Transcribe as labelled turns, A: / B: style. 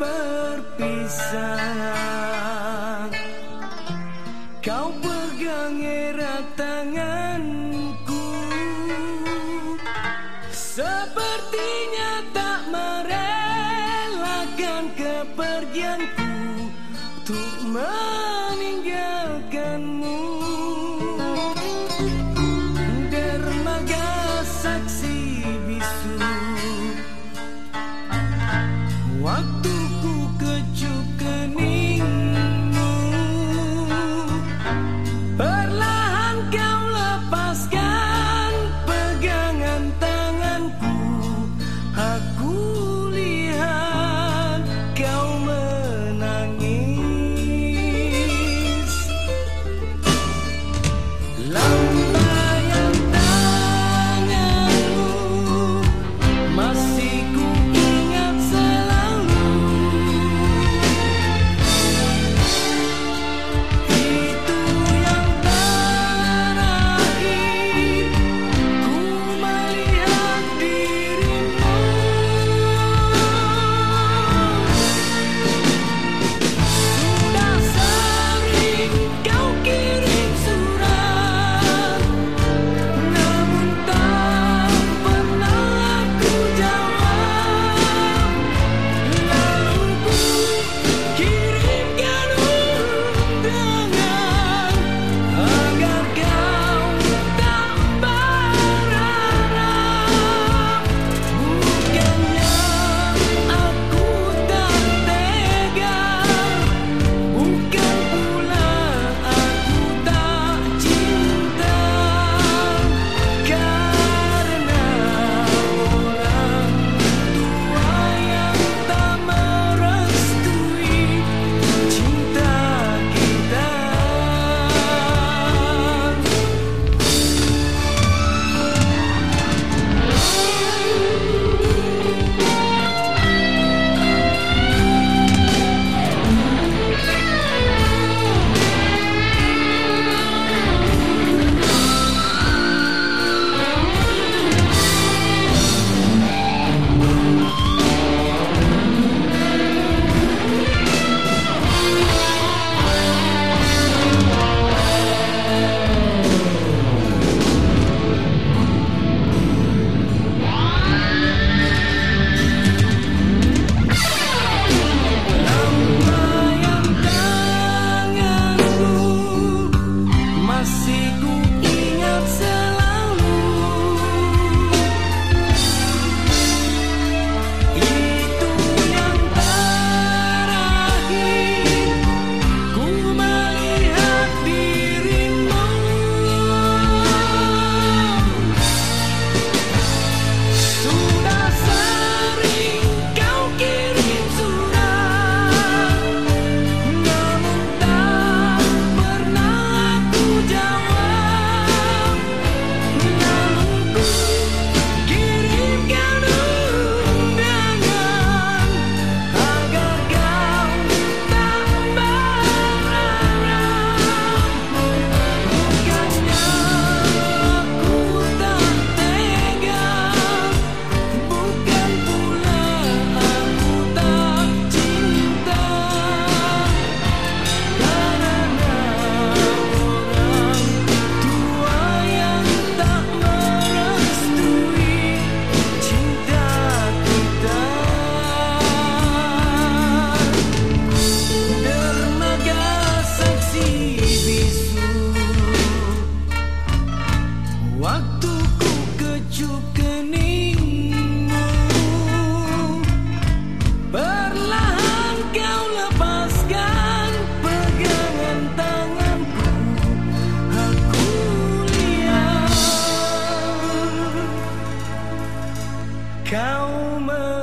A: berpisah. Kau pegang erat tanganku. Sepertinya tak merelakan kepergianku Untuk meninggalkanmu. Dermaga saksi bisu. Waktu love. 敲门。